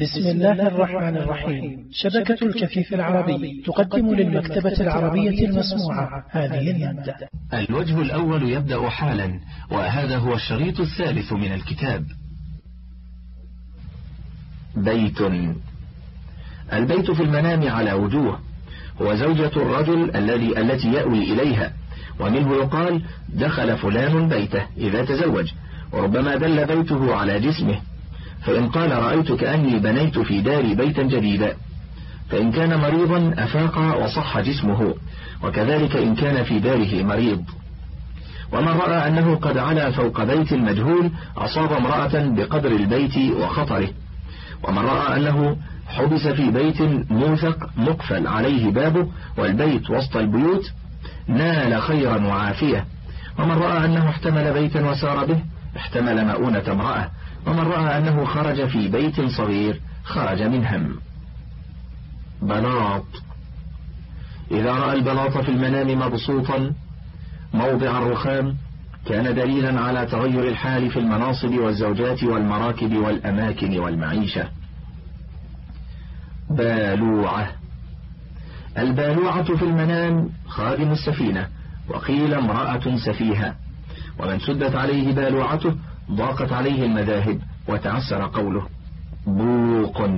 بسم الله الرحمن الرحيم. شبكة الكفيف العربي تقدم للمكتبة العربية المسموعة. هذه المادة. الوجه الأول يبدأ حالا وهذا هو الشريط الثالث من الكتاب. بيت. البيت في المنام على وجوه. هو زوجة الرجل الذي التي يأوي إليها. ومنه يقال دخل فلان بيته إذا تزوج. وربما دل بيته على جسمه. فإن قال رأيت كأني بنيت في داري بيتا جديدا. فإن كان مريضا أفاق وصح جسمه وكذلك إن كان في داره مريض. ومن رأى أنه قد علا فوق بيت المجهول أصاب امرأة بقدر البيت وخطره. ومن رأى أنه حبس في بيت موثق مقفل عليه بابه والبيت وسط البيوت نال خيرا وعافية. ومن رأى أنه احتمل بيتا وسار به احتمل مؤونة امرأة. ومن رأى أنه خرج في بيت صغير خرج من هم. بلاط. إذا رأى البلاط في المنام مبسوطا موضع الرخام كان دليلا على تغير الحال في المناصب والزوجات والمراكب والأماكن والمعيشة. بالوعة. البالوعة في المنام خادم السفينة وقيل امرأة سفيهة. ومن سدت عليه بالوعته ضاقت عليه المذاهب وتعسر قوله بوق.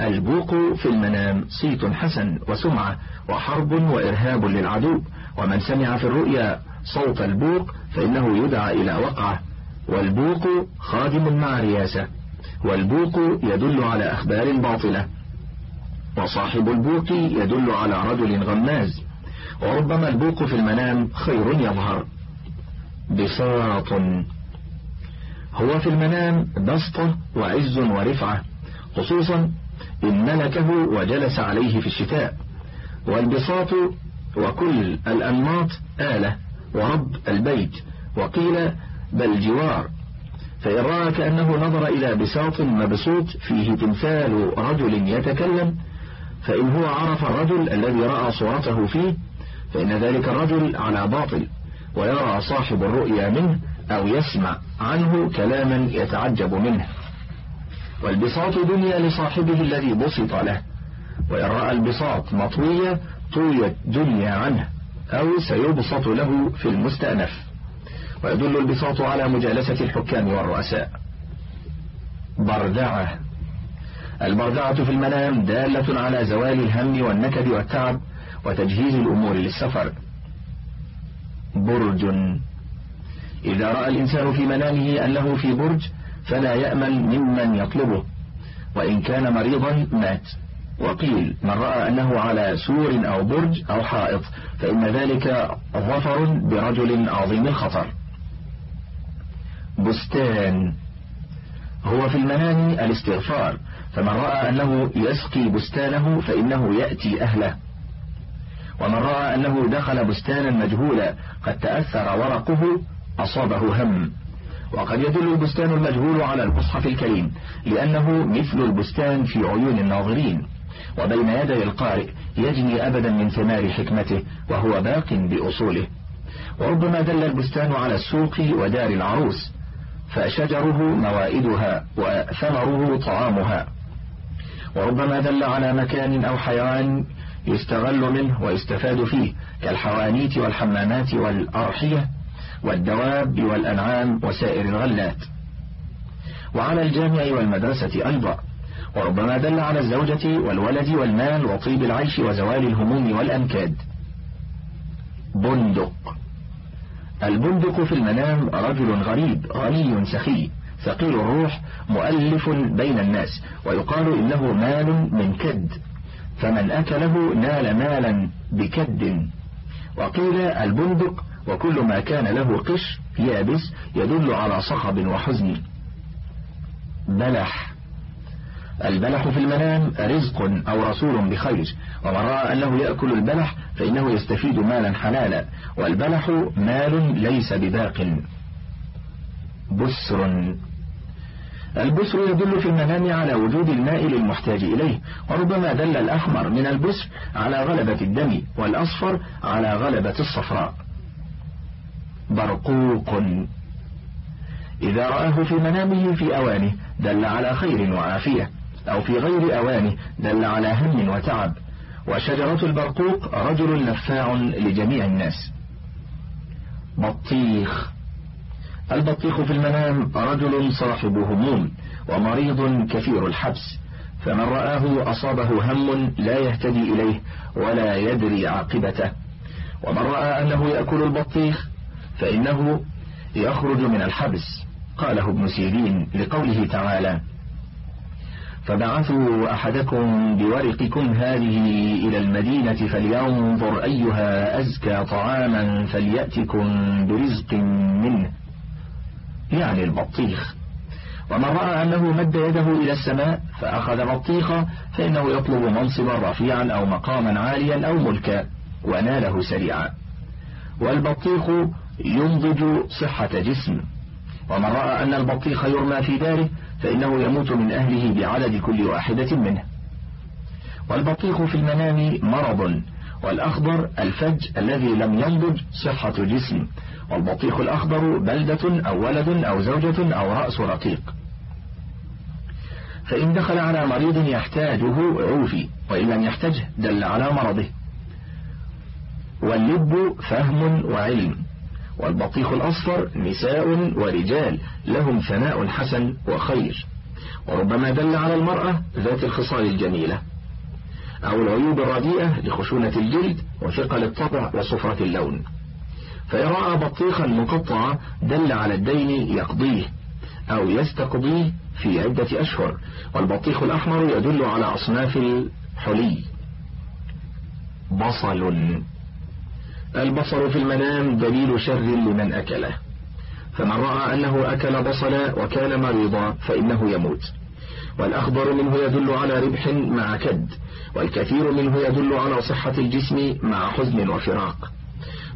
البوق في المنام صيت حسن وسمعة وحرب وإرهاب للعدو ومن سمع في الرؤيا صوت البوق فإنه يدعى إلى وقعة. والبوق خادم مع رياسة والبوق يدل على أخبار باطلة وصاحب البوق يدل على رجل غماز. وربما البوق في المنام خير يظهر. بساط هو في المنام بسطة وعز ورفعة خصوصا إن ملكه وجلس عليه في الشتاء والبساط وكل الأنماط آلة ورب البيت وقيل بل جوار. فإن رأى كأنه نظر إلى بساط مبسوط فيه تمثال رجل يتكلم فإن هو عرف الرجل الذي رأى صورته فيه فإن ذلك الرجل على باطل ويرى صاحب الرؤيا منه أو يسمع. عنه كلاما يتعجب منه. والبساط دنيا لصاحبه الذي بسط له. وإن رأى البساط مطوية طويت دنيا عنه أو سيبسط له في المستأنف. ويدل البساط على مجالسة الحكام والرؤساء. بردعة. البردعة في المنام دالة على زوال الهم والنكد والتعب وتجهيز الأمور للسفر. برج إذا رأى الإنسان في منامه أنه في برج فلا يأمل ممن يطلبه. وإن كان مريضا مات. وقيل من رأى أنه على سور أو برج أو حائط فإن ذلك ظفر برجل عظيم الخطر. بستان. هو في المنام الاستغفار فمن رأى أنه يسقي بستانه فإنه يأتي أهله. ومن رأى أنه دخل بستانا مجهولا قد تأثر ورقه أصابه هم. وقد يدل البستان المجهول على المصحف الكريم لأنه مثل البستان في عيون الناظرين وبين يدي القارئ يجني أبدا من ثمار حكمته وهو باق بأصوله. وربما دل البستان على السوق ودار العروس فشجره موائدها وثمره طعامها. وربما دل على مكان أو حيوان يستغل منه ويستفاد فيه كالحوانيت والحمامات والأرحية والدواب والأنعام وسائر الغلات. وعلى الجامع والمدرسة أيضا. وربما دل على الزوجة والولد والمال وطيب العيش وزوال الهموم والأنكاد بندق. البندق في المنام رجل غريب غني سخي ثقيل الروح مؤلف بين الناس ويقال إنه مال من كد. فمن أكله نال مالا بكد. وقيل البندق وكل ما كان له قش يابس يدل على صخب وحزن. بلح. البلح في المنام رزق أو رسول بخير. ومن رأى أنه يأكل البلح فإنه يستفيد مالا حلالا. والبلح مال ليس بباق. بسر. البسر يدل في المنام على وجود الماء للمحتاج إليه. وربما دل الأحمر من البسر على غلبة الدم والأصفر على غلبة الصفراء. برقوق. إذا رآه في منامه في أوانه دل على خير وعافية أو في غير أوانه دل على هم وتعب. وشجرة البرقوق رجل نفاع لجميع الناس. بطيخ. البطيخ في المنام رجل صاحب هموم ومريض كثير الحبس. فمن رآه أصابه هم لا يهتدي إليه ولا يدري عاقبته. ومن رأى أنه يأكل البطيخ فإنه يخرج من الحبس قاله ابن سيرين لقوله تعالى فبعثوا أحدكم بورقكم هذه إلى المدينة فلينظر أيها أزكى طعاما فليأتكم برزق منه. يعني البطيخ. ومن رأى أنه مد يده إلى السماء فأخذ بطيخا فإنه يطلب منصبا رفيعا أو مقاما عاليا أو ملكا وناله سريعا. والبطيخ ينضج صحة جسم. ومن رأى أن البطيخ يرمى في داره فإنه يموت من أهله بعدد كل واحدة منه. والبطيخ في المنام مرض والأخضر الفج الذي لم ينضج صحة جسم. والبطيخ الأخضر بلدة أو ولد أو زوجة أو رأس رقيق. فإن دخل على مريض يحتاجه عوفي وإن لم يحتجه دل على مرضه. واللب فهم وعلم. والبطيخ الأصفر نساء ورجال لهم ثناء حسن وخير. وربما دل على المرأة ذات الخصال الجميلة. أو العيوب الرديئة لخشونة الجلد وثقل الطبع وصفرة اللون. فإن رأى بطيخا مقطعا دل على الدين يقضيه أو يستقضيه في عدة أشهر والبطيخ الأحمر يدل على أصناف الحلي. بصل. البصر في المنام دليل شر لمن أكله. فمن رأى أنه أكل بصلا وكان مريضا فإنه يموت. والأخضر منه يدل على ربح مع كد والكثير منه يدل على صحة الجسم مع حزن وفراق.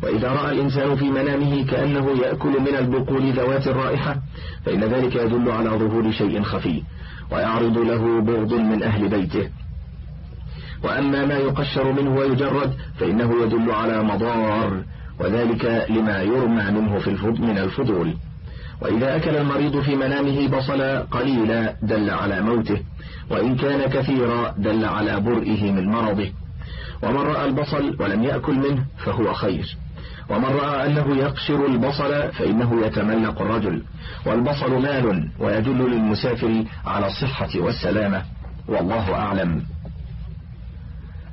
وإذا رأى الإنسان في منامه كأنه يأكل من البقول ذوات الرائحة فإن ذلك يدل على ظهور شيء خفي ويعرض له بغض من أهل بيته. وأما ما يقشر منه ويجرد فإنه يدل على مضار وذلك لما يرمى منه في من الفضول. وإذا أكل المريض في منامه بصلا قليلا دل على موته وإن كان كثيرا دل على برئه من مرضه. ومن رأى البصل ولم يأكل منه فهو خير. ومن رأى أنه يقشر البصل فإنه يتملق الرجل. والبصل مال ويدل للمسافر على الصحة والسلامة. والله أعلم.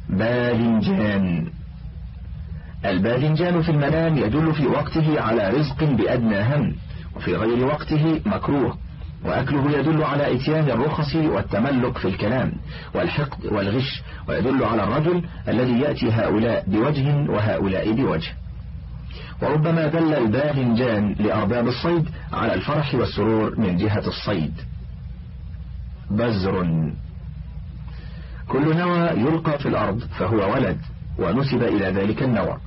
باذنجان. الباذنجان في المنام يدل في وقته على رزق بأدنى هم وفي غير وقته مكروه وأكله يدل على إتيان الرخص والتملك في الكلام والحقد والغش ويدل على الرجل الذي يأتي هؤلاء بوجه وهؤلاء بوجه. وربما دل الباذنجان لأرباب الصيد على الفرح والسرور من جهة الصيد. بزر كل نوى يلقى في الأرض فهو ولد ونسب إلى ذلك النوى.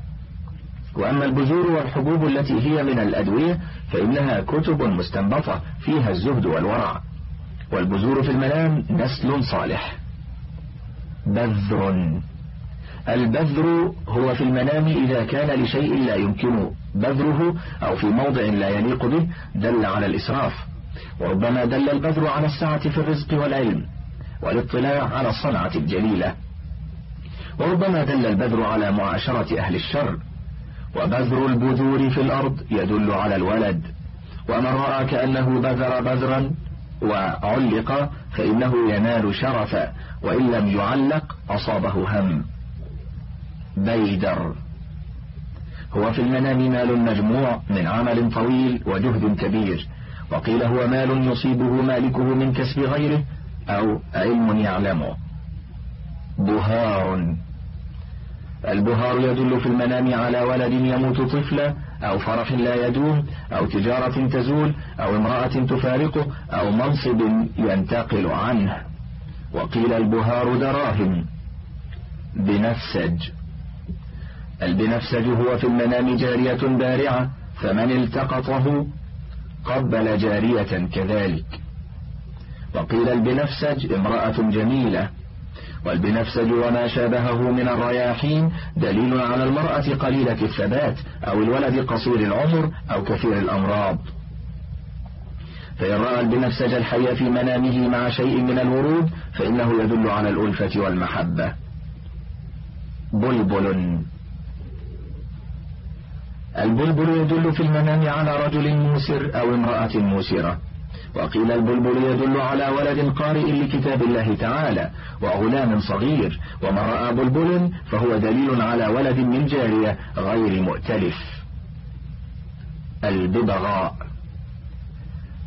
وأما البذور والحبوب التي هي من الأدوية فإنها كتب مستنبطة فيها الزهد والورع. والبذور في المنام نسل صالح. بذر. البذر هو في المنام إذا كان لشيء لا يمكن. بذره أو في موضع لا يليق به دل على الإسراف. وربما دل البذر على السعة في الرزق والعلم. والاطلاع على الصنعة الجليلة وربما دل البذر على معاشرة أهل الشر. وبذر البذور في الأرض يدل على الولد. ومن رأى كأنه بذر بذرا وعلق فإنه ينال شرفا وإن لم يعلق أصابه هم. بيدر. هو في المنام مال مجموع من عمل طويل وجهد كبير. وقيل هو مال يصيبه مالكه من كسب غيره أو علم يعلمه. بهار. البهار يدل في المنام على ولد يموت طفلا أو فرح لا يدوم أو تجارة تزول أو امرأة تفارقه أو منصب ينتقل عنه. وقيل البهار دراهم. بنفسج. البنفسج هو في المنام جارية بارعة فمن التقطه قبل جارية كذلك. وقيل البنفسج امرأة جميلة والبنفسج وما شابهه من الرياحين دليل على المرأة قليلة الثبات أو الولد قصير العمر أو كثير الأمراض. فإن رأى البنفسج الحي في منامه مع شيء من الورود فإنه يدل على الألفة والمحبة. بلبل. البلبل يدل في المنام على رجل موسر أو امرأة موسرة وقيل البلبل يدل على ولد قارئ لكتاب الله تعالى وغلام صغير ومن رأى بلبل فهو دليل على ولد من جارية غير مؤتلف. الببغاء.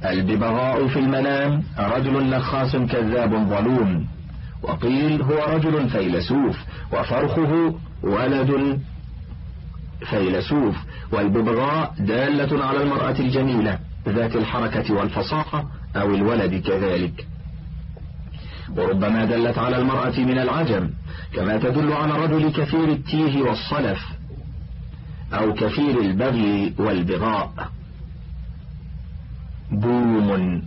الببغاء في المنام رجل نخاس كذاب ظلوم وقيل هو رجل فيلسوف وفرخه ولد فيلسوف والببغاء دالة على المرأة الجميلة. ذات الحركة والفصاحة أو الولد كذلك. وربما دلت على المرأة من العجم كما تدل على الرجل كثير التيه والصلف أو كثير البغي والبغاء. بوم.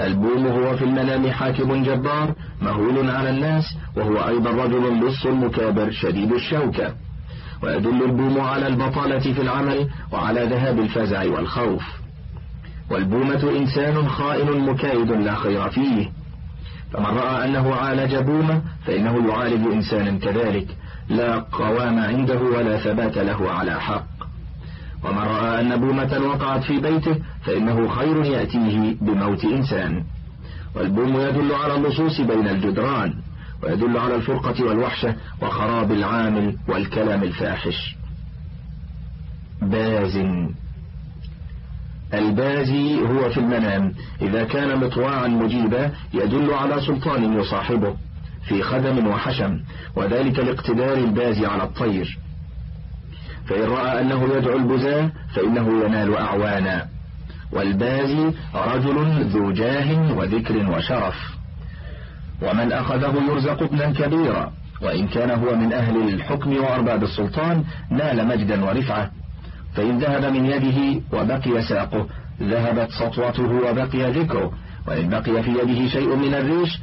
البوم هو في المنام حاكم جبار مهول على الناس وهو أيضا رجل لص مكابر شديد الشوكة. ويدل البوم على البطالة في العمل وعلى ذهاب الفزع والخوف. والبومة إنسان خائن مكايد لا خير فيه. فمن رأى أنه عالج بومة فإنه يعالج إنسانا كذلك. لا قوام عنده ولا ثبات له على حق. ومن رأى أن بومة وقعت في بيته فإنه خير يأتيه بموت إنسان. والبوم يدل على اللصوص بين الجدران. ويدل على الفرقة والوحشة وخراب العامل والكلام الفاحش. باز. البازي هو في المنام. إذا كان مطواعا مجيبا يدل على سلطان يصاحبه في خدم وحشم وذلك لاقتدار البازي على الطير. فإن رأى أنه يدعو البزاة فإنه ينال أعوانا. والبازي رجل ذو جاه وذكر وشرف. ومن أخذه يرزق ابنا كبيرا وإن كان هو من أهل الحكم وأرباب السلطان نال مجدا ورفعة. فإن ذهب من يده وبقي ساقه ذهبت سطوته وبقي ذكره. وإن بقي في يده شيء من الريش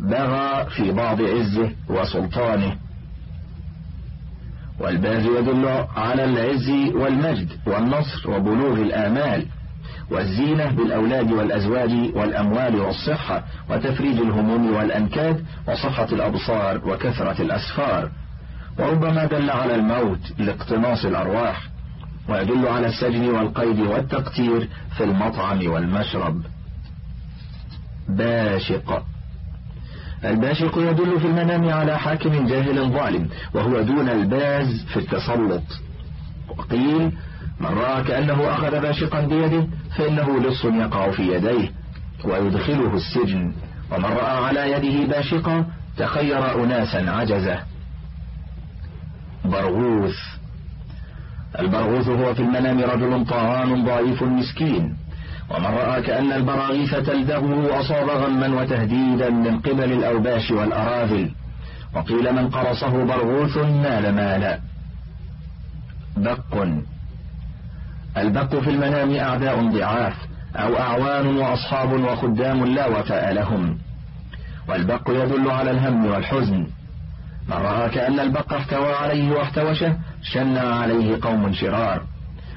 بغى في بعض عزه وسلطانه. والباز يدل على العز والمجد والنصر وبلوغ الآمال. والزينة بالأولاد والأزواج والأموال والصحة وتفريج الهموم والأنكاد وصحة الأبصار وكثرة الأسفار. وربما دل على الموت لاقتناص الأرواح ويدل على السجن والقيد والتقتير في المطعم والمشرب. باشق. الباشق يدل في المنام على حاكم جاهل ظالم وهو دون الباز في التسلط. وقيل من رأى كأنه أخذ باشقا بيده فإنه لص يقع في يديه ويدخله السجن. ومن رأى على يده باشقا تخير أناسا عجزة. برغوث. البرغوث هو في المنام رجل طعان ضعيف مسكين. ومن رأى كأن البراغيث تلدغه أصاب غما وتهديدا من قبل الأوباش والأراذل. وقيل من قرصه برغوث نال مالا. بق. البق في المنام أعداء ضعاف أو أعوان وأصحاب وخدام لا وفاء لهم. والبق يدل على الهم والحزن. من رأى كأن البق احتوى عليه واحتوشه شنع عليه قوم شرار.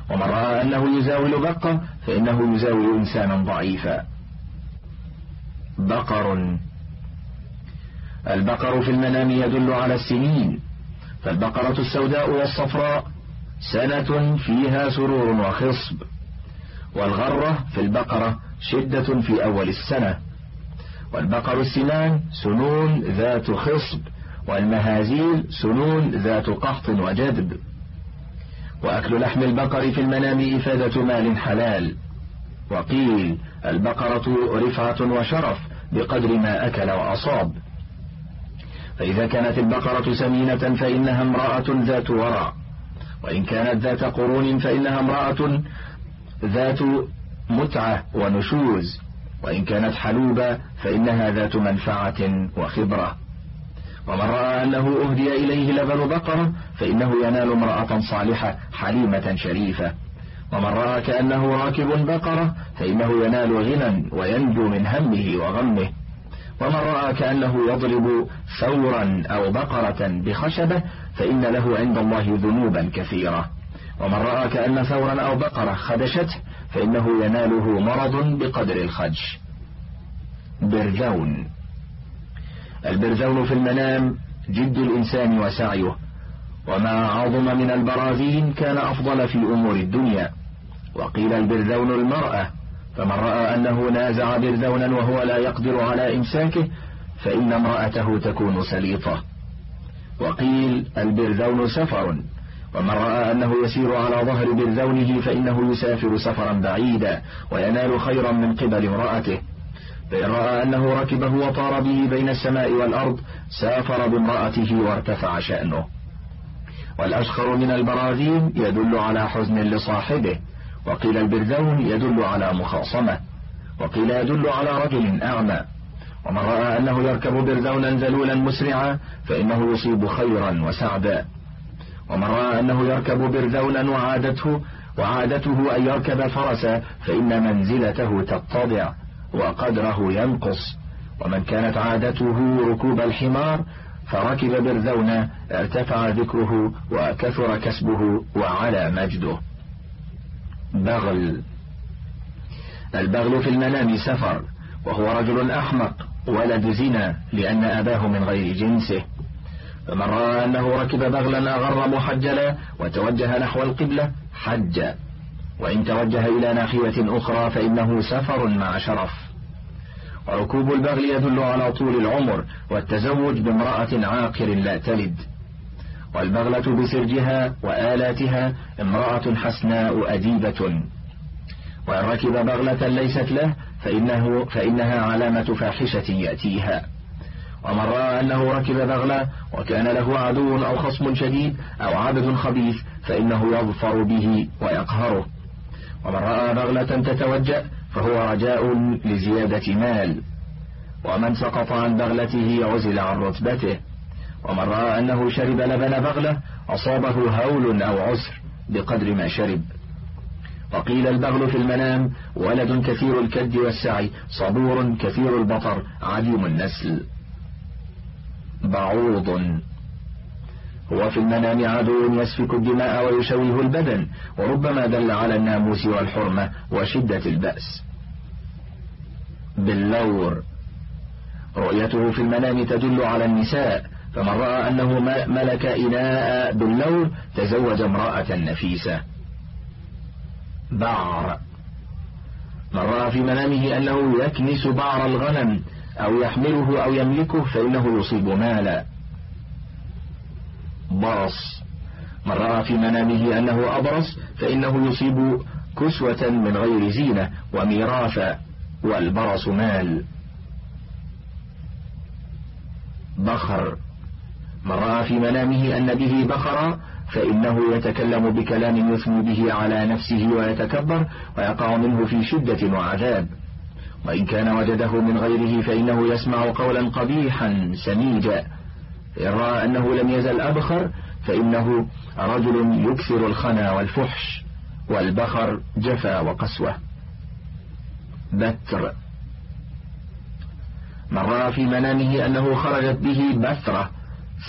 ومن رأى أنه يزاول بقة فإنه يزاول إنسانا ضعيفا. بقر. البقر في المنام يدل على السنين. فالبقرة السوداء والصفراء سنة فيها سرور وخصب والغرة في البقرة شدة في أول السنة والبقر السنان سنون ذات خصب والمهازيل سنون ذات قحط وجدب وأكل لحم البقر في المنام إفادة مال حلال. وقيل البقرة رفعة وشرف بقدر ما أكل وأصاب. فإذا كانت البقرة سمينة فإنها امرأة ذات ورع. وإن كانت ذات قرون فإنها امرأة ذات متعة ونشوز وإن كانت حلوبة فإنها ذات منفعة وخبرة. ومن رأى أنه أهدي إليه لبن بقرة فإنه ينال امرأة صالحة حليمة شريفة. ومن رأى كأنه راكب بقرة فإنه ينال غنى وينجو من همه وغمه. ومن رأى كأنه يضرب ثورا أو بقرة بخشبة فإن له عند الله ذنوبا كثيرة. ومن رأى كأن ثورا أو بقرة خدشته فإنه يناله مرض بقدر الخدش. برذون البرذون في المنام جد الإنسان وسعيه وما عظم من البراذين كان أفضل في أمور الدنيا. وقيل البرذون المرأة فمن رأى أنه نازع برذونا وهو لا يقدر على إمساكه فإن امرأته تكون سليطة. وقيل البرذون سفر. ومن رأى أنه يسير على ظهر برذونه فإنه يسافر سفرا بعيدا وينال خيرا من قبل امرأته. فإن رأى أنه ركبه وطار به بين السماء والأرض سافر بامرأته وارتفع شأنه. والأشخر من البراذين يدل على حزن لصاحبه. وقيل البرذون يدل على مخاصمة وقيل يدل على رجل أعمى. ومن رأى أنه يركب برذونا ذلولا مسرعا فإنه يصيب خيرا وسعدا. ومن رأى أنه يركب برذونا وعادته وعادته أن يركب فرسا فإن منزلته تتضع وقدره ينقص. ومن كانت عادته ركوب الحمار فركب برذونا ارتفع ذكره وكثر كسبه وعلى مجده. بغل البغل في المنام سفر وهو رجل أحمق ولد زنا لأن أباه من غير جنسه. فمن رأى أنه ركب بغلا أغر محجلا وتوجه نحو القبلة حج. وإن توجه إلى ناحية أخرى فإنه سفر مع شرف. وركوب البغل يدل على طول العمر والتزوج بامرأة عاقر لا تلد. والبغلة بسرجها وآلاتها امرأة حسناء أديبة. وإن ركب بغلة ليست له فإنه فإنها علامة فاحشة يأتيها. ومن رأى أنه ركب بغلة وكان له عدو أو خصم شديد أو عبد خبيث فإنه يظفر به ويقهره. ومن رأى بغلة تتوجأ فهو رجاء لزيادة مال. ومن سقط عن بغلته عزل عن رتبته. ومن رأى أنه شرب لبن بغلة أصابه هول أو عسر بقدر ما شرب. وقيل البغل في المنام ولد كثير الكد والسعي صبور كثير البطر عديم النسل. بعوض. هو في المنام عدو يسفك الدماء ويشوه البدن وربما دل على الناموس والحرمة وشدة البأس. باللور. رؤيته في المنام تدل على النساء فمن رأى أنه ملك إناء باللور تزوج امرأة نفيسة. بعر من رأى في منامه أنه يكنس بعر الغنم أو يحمله أو يملكه فإنه يصيب مالا. برص من رأى في منامه أنه أبرص فإنه يصيب كسوة من غير زينة وميراثا والبرص مال. بخر. من رأى في منامه أن به بخرا فإنه يتكلم بكلام يثني به على نفسه ويتكبر ويقع منه في شدة وعذاب. وإن كان وجده من غيره فإنه يسمع قولا قبيحا سميجا. إن رأى أنه لم يزل أبخر فإنه رجل يكثر الخنا والفحش والبخر جفا وقسوة. بتر. من رأى في منامه أنه خرجت به بثرة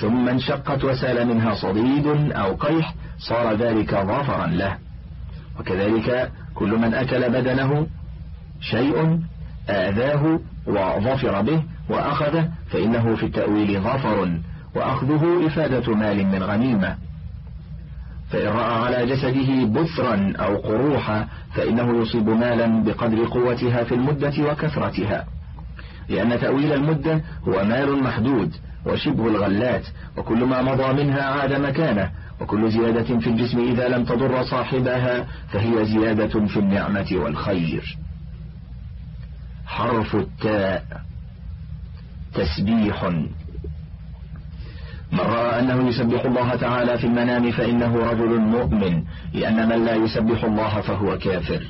ثم انشقت وسال منها صديد أو قيح صار ذلك ظفرا له. وكذلك كل من أكل بدنه شيء آذاه وظفر به وأخذه فإنه في التأويل ظفر وأخذه إفادة مال من غنيمة. فإن رأى على جسده بثرا أو قروحا فإنه يصيب مالا بقدر قوتها في المدة وكثرتها. لأن تأويل المدة هو مال محدود وشبه الغلات وكل ما مضى منها عاد مكانه وكل زيادة في الجسم إذا لم تضر صاحبها فهي زيادة في النعمة والخير. حرف التاء تسبيح. من رأى أنه يسبح الله تعالى في المنام فإنه رجل مؤمن لأن من لا يسبح الله فهو كافر.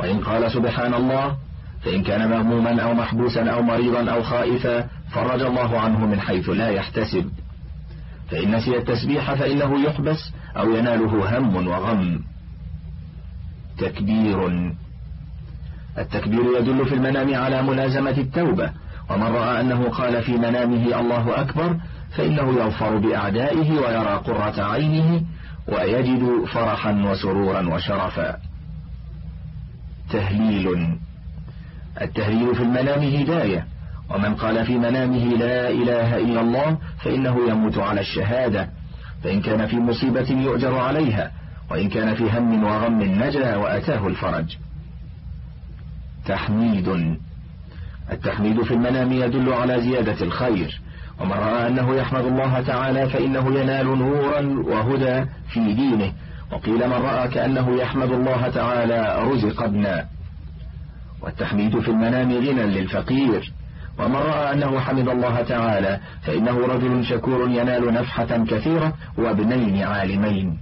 وإن قال سبحان الله فإن كان مهموما أو محبوسا أو مريضا أو خائفا فرج الله عنه من حيث لا يحتسب. فإن نسي التسبيح فإنه يحبس أو يناله هم وغم. تكبير. التكبير يدل في المنام على ملازمة التوبة. ومن رأى أنه قال في منامه الله أكبر فإنه يظفر بأعدائه ويرى قرة عينه ويجد فرحا وسرورا وشرفا. تهليل. التهليل في المنام هداية. ومن قال في منامه لا إله إلا الله فإنه يموت على الشهادة. فإن كان في مصيبة يؤجر عليها وإن كان في هم وغم نجا وأتاه الفرج. تحميد. التحميد في المنام يدل على زيادة الخير. ومن رأى أنه يحمد الله تعالى فإنه ينال نورا وهدى في دينه. وقيل من رأى كأنه يحمد الله تعالى رزق ابنا والتحميد في المنام غنى للفقير. ومن رأى أنه حمد الله تعالى فإنه رجل شكور ينال نفحة كثيرة وابنين عالمين.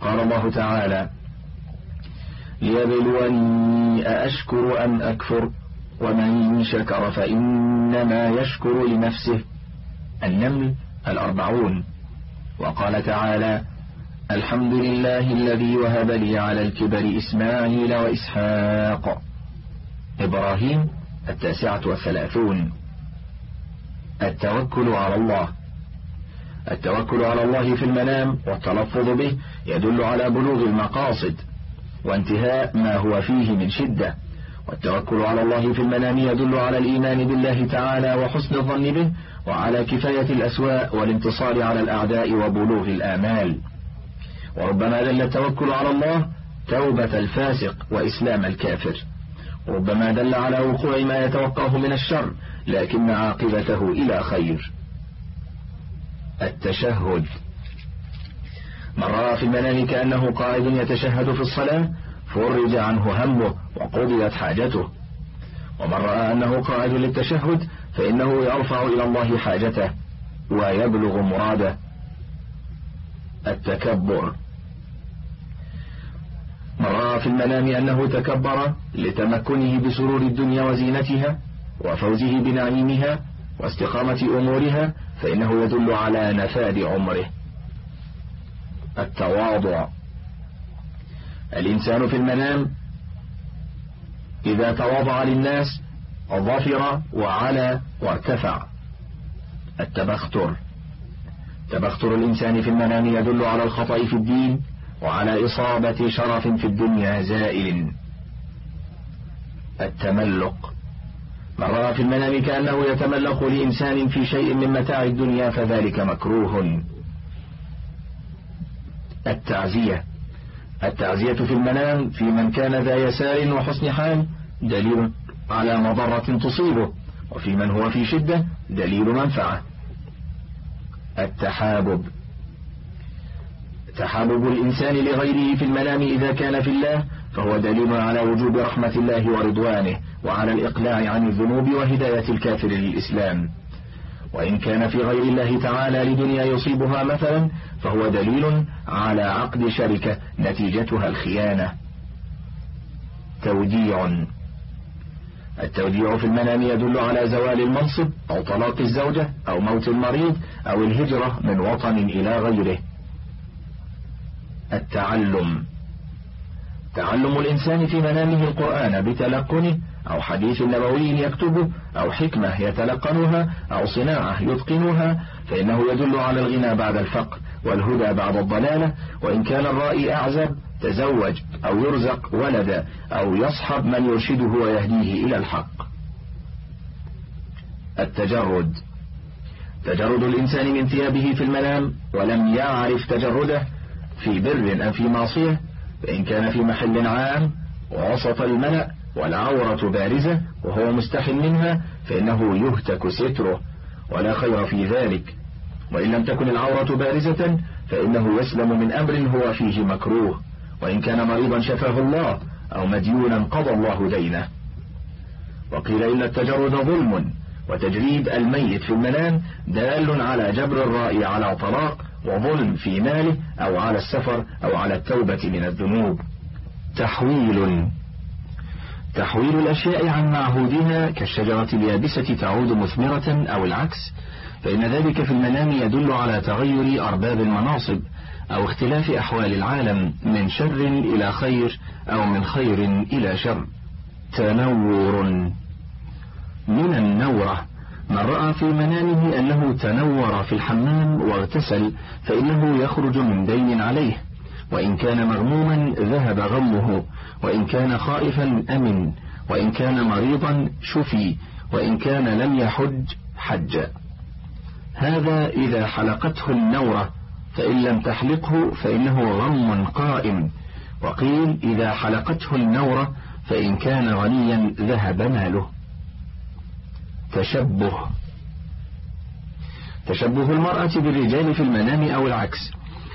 قال الله تعالى ليبلوني أأشكر أم أكفر ومن شكر فإنما يشكر لنفسه. النمل الأربعون. وقال تعالى الحمد لله الذي وهب لي على الكبر إسماعيل وإسحاق. إبراهيم التاسعة والثلاثون. التوكل على الله. التوكل على الله في المنام والتلفظ به يدل على بلوغ المقاصد وانتهاء ما هو فيه من شدة. والتوكل على الله في المنام يدل على الإيمان بالله تعالى وحسن الظن به وعلى كفاية الأسواء والانتصار على الأعداء وبلوغ الآمال. وربما دل التوكل على الله توبة الفاسق وإسلام الكافر. ربما دل على وقوع ما يتوقعه من الشر لكن عاقبته إلى خير. التشهد. من رأى في المنام كأنه قائد يتشهد في الصلاة فرج عنه همه وقضيت حاجته. ومن رأى أنه قائد للتشهد فإنه يرفع إلى الله حاجته ويبلغ مراده. التكبر. في المنام أنه تكبر لتمكنه بسرور الدنيا وزينتها وفوزه بنعيمها واستقامة أمورها فإنه يدل على نفاد عمره. التواضع. الإنسان في المنام إذا تواضع للناس ظفر وعلى وارتفع. التبختر. تبختر الإنسان في المنام يدل على الخطأ في الدين وعلى إصابة شرف في الدنيا زائل. التملق. من رأى في المنام كأنه يتملق لإنسان في شيء من متاع الدنيا فذلك مكروه. التعزية. التعزية في المنام في من كان ذا يسار وحسن حال دليل على مضرة تصيبه وفي من هو في شدة دليل منفعة التحابب. تحابب الإنسان لغيره في المنام إذا كان في الله فهو دليل على وجوب رحمة الله ورضوانه وعلى الإقلاع عن الذنوب وهداية الكافر للإسلام. وإن كان في غير الله تعالى لدنيا يصيبها مثلا فهو دليل على عقد شركة نتيجتها الخيانة. توديع التوديع في المنام يدل على زوال المنصب أو طلاق الزوجة أو موت المريض أو الهجرة من وطن إلى غيره. التعلم. تعلم الإنسان في منامه القرآن بتلقنه أو حديث نبوي يكتبه أو حكمة يتلقنها أو صناعة يتقنها فإنه يدل على الغنى بعد الفقر والهدى بعد الضلالة وإن كان الرأي أعزب تزوج أو يرزق ولدا أو يصحب من يرشده ويهديه إلى الحق. التجرد. تجرد الإنسان من ثيابه في المنام ولم يعرف تجرده في بر أم في معصية فإن كان في محل عام ووسط الملأ والعورة بارزة وهو مستح منها فإنه يهتك ستره ولا خير في ذلك. وإن لم تكن العورة بارزة فإنه يسلم من أمر هو فيه مكروه. وإن كان مريضا شفاه الله أو مديونا قضى الله دينه. وقيل إن التجرد ظلم وتجريد الميت في المنام دال على جبر الرأي على طلاق وظلم في ماله أو على السفر أو على التوبة من الذنوب. تحويل. تحويل الأشياء عن معهودها كالشجرة اليابسة تعود مثمرة أو العكس فإن ذلك في المنام يدل على تغير أرباب المناصب أو اختلاف أحوال العالم من شر إلى خير أو من خير إلى شر. تنور. من النورة. من رأى في منامه أنه تنور في الحمام واغتسل فإنه يخرج من دين عليه. وإن كان مغموما ذهب غمه وإن كان خائفا أمن وإن كان مريضا شفي وإن كان لم يحج حج. هذا إذا حلقته النورة فإن لم تحلقه فإنه غم قائم. وقيل إذا حلقته النورة فإن كان غنيا ذهب ماله. تشبه. تشبه المرأة بالرجال في المنام أو العكس.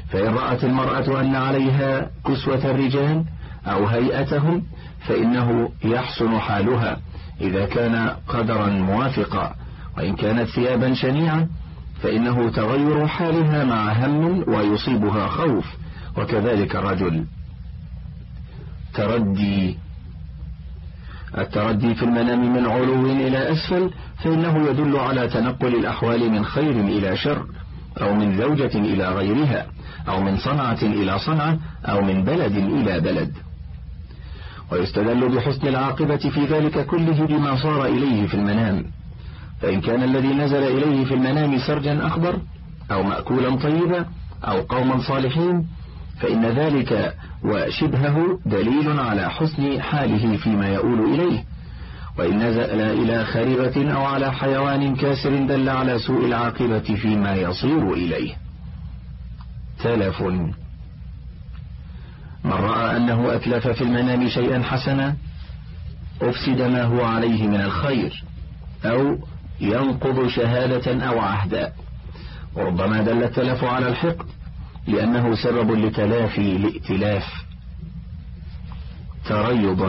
فإن رأت المرأة أن عليها كسوة الرجال أو هيئتهم فإنه يحسن حالها إذا كان قدرا موافقا. وإن كانت ثيابا شنيعة فإنه تغير حالها مع هم ويصيبها خوف. وكذلك الرجل. تردي التردي في المنام من علو إلى أسفل فإنه يدل على تنقل الأحوال من خير إلى شر أو من زوجة إلى غيرها أو من صنعة إلى صنعة أو من بلد إلى بلد. ويستدل بحسن العاقبة في ذلك كله بما صار إليه في المنام. فإن كان الذي نزل إليه في المنام سرجا أخضر أو مأكولا طيبا أو قوما صالحين فإن ذلك وشبهه دليل على حسن حاله فيما يؤول إليه. وإن نزل إلى خريبة أو على حيوان كاسر دل على سوء العاقبة فيما يصير إليه. تلف. من رأى أنه أتلف في المنام شيئا حسنا أفسد ما هو عليه من الخير أو ينقض شهادة أو عهدا. وربما دل التلف على الحقد. لأنه سبب لتلافي الائتلاف تريض.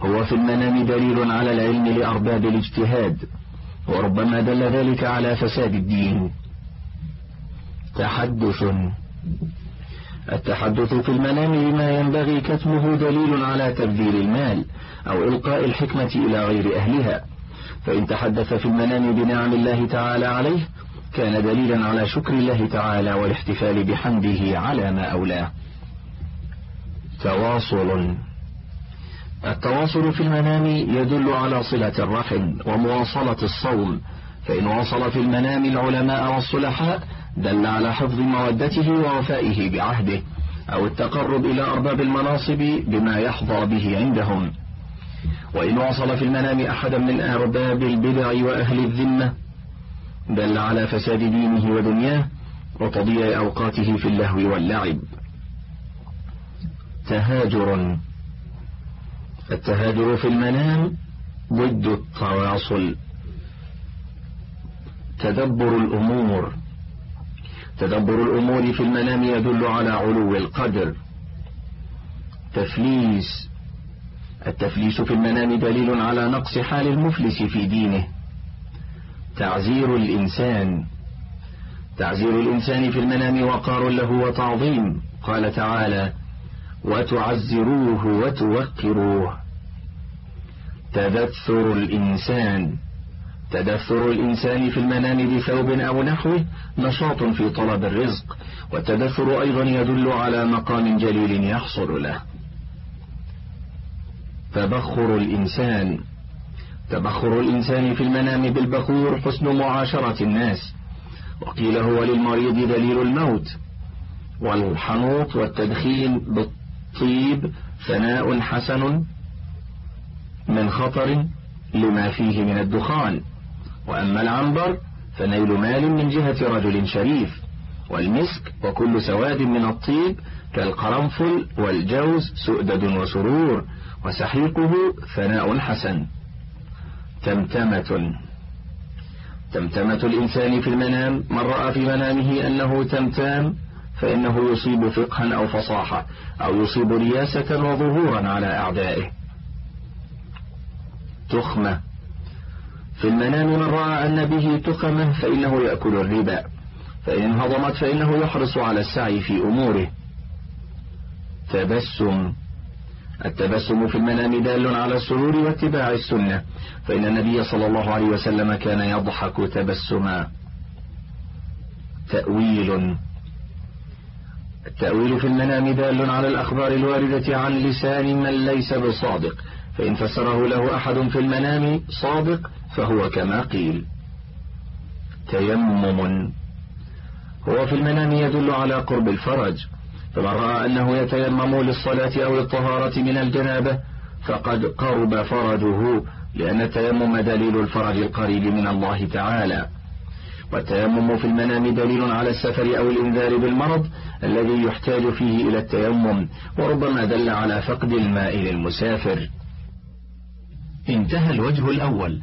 هو في المنام دليل على العلم لأرباب الاجتهاد وربما دل ذلك على فساد الدين. تحدث. التحدث في المنام بما ينبغي كتمه دليل على تبذير المال أو إلقاء الحكمة إلى غير أهلها. فإن تحدث في المنام بنعم الله تعالى عليه كان دليلا على شكر الله تعالى والاحتفال بحمده على ما أولاه تواصل. التواصل في المنام يدل على صلة الرحم ومواصلة الصوم. فإن واصل في المنام العلماء والصلحاء دل على حفظ مودته ووفائه بعهده أو التقرب إلى أرباب المناصب بما يحظى به عندهم. وإن وصل في المنام أحدا من أرباب البدع وأهل الذمة دل على فساد دينه ودنياه وتضييع أوقاته في اللهو واللعب. تهاجر. التهاجر في المنام ضد التواصل. تدبر الأمور. تدبر الأمور في المنام يدل على علو القدر. تفليس. التفليس في المنام دليل على نقص حال المفلس في دينه. تعزير الإنسان. تعزير الإنسان في المنام وقار له وتعظيم. قال تعالى وتعزروه وتوقروه. تدثر الإنسان. تدثر الإنسان في المنام بثوب أو نحوه نشاط في طلب الرزق. والتدثر أيضا يدل على مقام جليل يحصل له. تبخر الإنسان. تبخر الإنسان في المنام بالبخور حسن معاشرة الناس. وقيل هو للمريض دليل الموت. والحنوط والتدخين بالطيب ثناء حسن من خطر لما فيه من الدخان. وأما العنبر فنيل مال من جهة رجل شريف. والمسك وكل سواد من الطيب كالقرنفل والجوز سؤدد وسرور. وسحيقه ثناء حسن. تمتمة تمتمة الإنسان في المنام من رأى في منامه أنه تمتام فإنه يصيب فقها أو فصاحة أو يصيب رياسة وظهورا على أعدائه. تخمة. في المنام من رأى أن به تخمة فإنه يأكل الربا. فإن انهضمت فإنه يحرص على السعي في أموره. تبسم. التبسم في المنام دال على السرور واتباع السنة فإن النبي صلى الله عليه وسلم كان يضحك تبسما. تأويل. التأويل في المنام دال على الأخبار الواردة عن لسان من ليس بصادق فإن فسره له أحد في المنام صادق فهو كما قيل. تيمم. هو في المنام يدل على قرب الفرج فمن رأى أنه يتيمم للصلاة أو الطهارة من الجنابة فقد قرب فرجه لأن التيمم دليل الفرج القريب من الله تعالى. والتيمم في المنام دليل على السفر أو الإنذار بالمرض الذي يحتاج فيه إلى التيمم وربما دل على فقد الماء للمسافر. انتهى الوجه الأول.